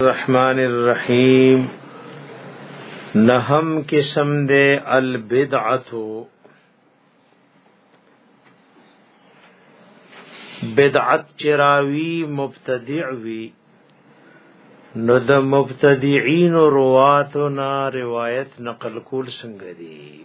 الرحمن الرحیم نهم قسم دے البدعتو بدعت چراوی مبتدع وی نو د مبتدعين رواتو نا روایت نقل کول څنګه دي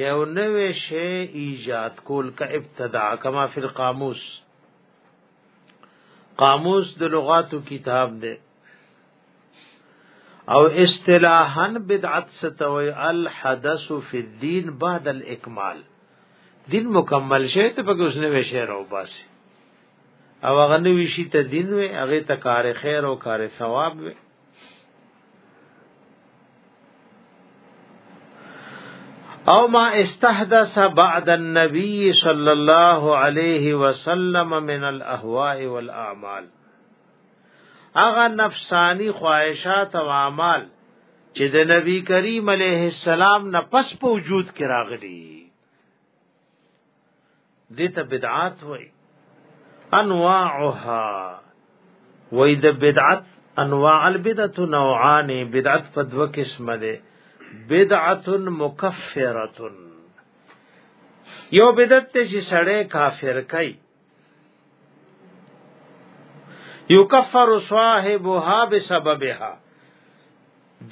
یو نوې شی ایجاد کول کا ابتداع کما فی القاموس قاموس د لغاتو کتاب دی او اصطلاحا بدعت ستوي الحدث فی الدین بعد الاکمال دین مکمل شی ته پکې اوس نوې شی راو باسي او هغه نوې شی ته دین وي هغه ته کار خیر او کار ثواب وي او ما استحدث بعد النبي صلى الله عليه وسلم من الاهواء والاعمال اغه نفسانی خواهشات او اعمال چې د نبی کریم علیه السلام نه پس په وجود کې راغلي دې ته بدعات وای انواعها وای د بدعت انواع البدعه نوعان بدعت په دوه قسمه ده بدعت مکفره یو بدعت چې سړی کافر کوي یکفر صاحبها بسببها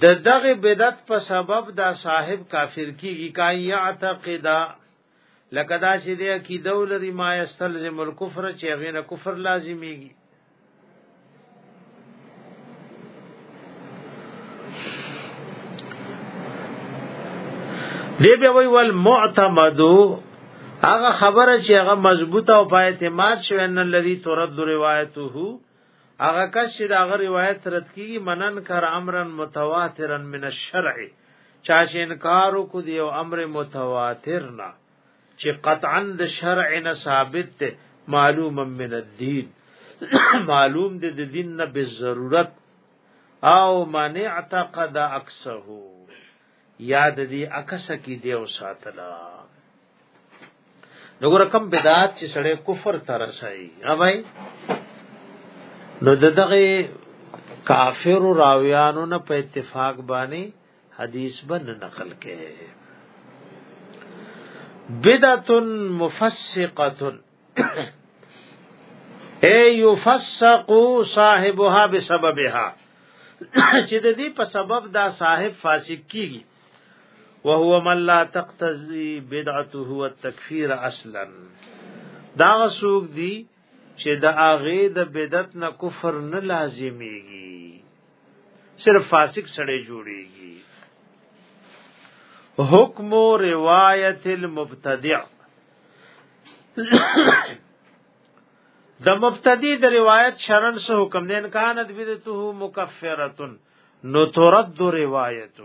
د دغه بدعت په سبب دا صاحب کافر کیږي کای یعتقدا لکه دا چې د عقیده ولري ما یستلزم الکفر چې غینه کفر لازمیږي دی بیا وی ول معتمدو هغه خبره چې هغه مضبوطه او پای اعتماد شوی ان الذي ترد روایته هغه کس چې دا غ روایت رد کیږي منن کر امرن متواترن من الشرع چا چې انکار کو دی او امر متواتر نه چې قطعا د شرع نه ثابت ته معلوم من الدين معلوم دې د دین نه به ضرورت او من اعتقد اکسه یاد دې اکسه کې دی او ساتلا نګور کم بدعت چې سړی کفر ترسای ها بھائی نو دغه کافر راویانو نه په اتفاق باندې حدیث بن نقل کې بدعت مفسقه اے یفسق صاحبها بسببها چې د دې په سبب دا صاحب فاسق کیږي وهو من لا تقتضي بدعته التكفير اصلا دا سوق دي چې د اغه د بدعت نه کفر نه لازميږي صرف فاسق سړی جوړیږي حکم روایت المبتدع د مبتدی د روایت شرن سه حکم دین کانت بدته مکفرتن نو ترد روایته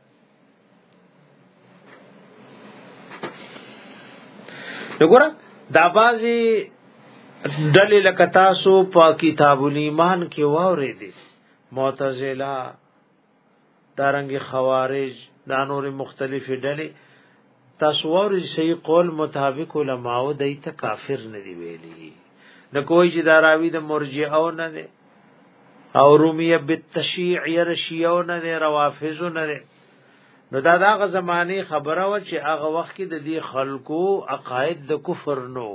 وګوره دا بازي دلی لکه تاسو په کتاب الایمان کې ووري دي معتزله دارنګ خوارج دا نور مختلفې ډلې تاسو ورې صحیح قول مطابق علماء دای ته کافر نه دی ویلي نه کوئی چې داراوی د مرجئه او نه دی او رومیه بالتشیع یرشیه او نه دی روافض نه دی نو دا دغه زمانه خبره و چې هغه وخت کې د دې خلکو عقاید د کفر نو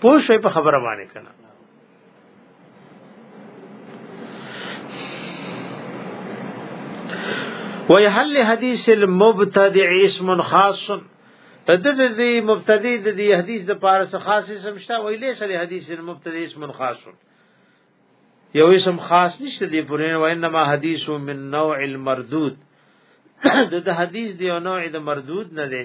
پوه شوي په خبره باندې کنه وی حل حدیث المبتدع اسم خاص د دې مبتدی د دې حدیث د پاره څخه خاص اسم شته وی له سره حدیث المبتدی اسم خاص یو اسم خاص نشته دی پرې و انما حدیث من نوع المردود د د حدیث دی نوع د مردود نه دی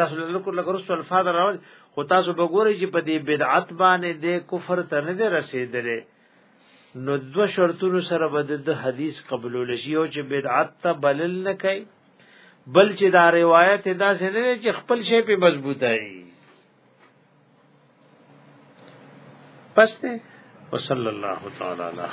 تاسو له لکه لکه رسول الفاظ راوړي خو تاسو به ګورئ چې په دې بدعت باندې د کفر ته نه دی رسیدلې نو دو شرطونو سره به د حدیث قبول شي او چې بدعت ته بلل نه کوي بل چې دا روایت دا څنګه نه چې خپل شی په مضبوطه وي پس ته وصلی الله تعالی علیه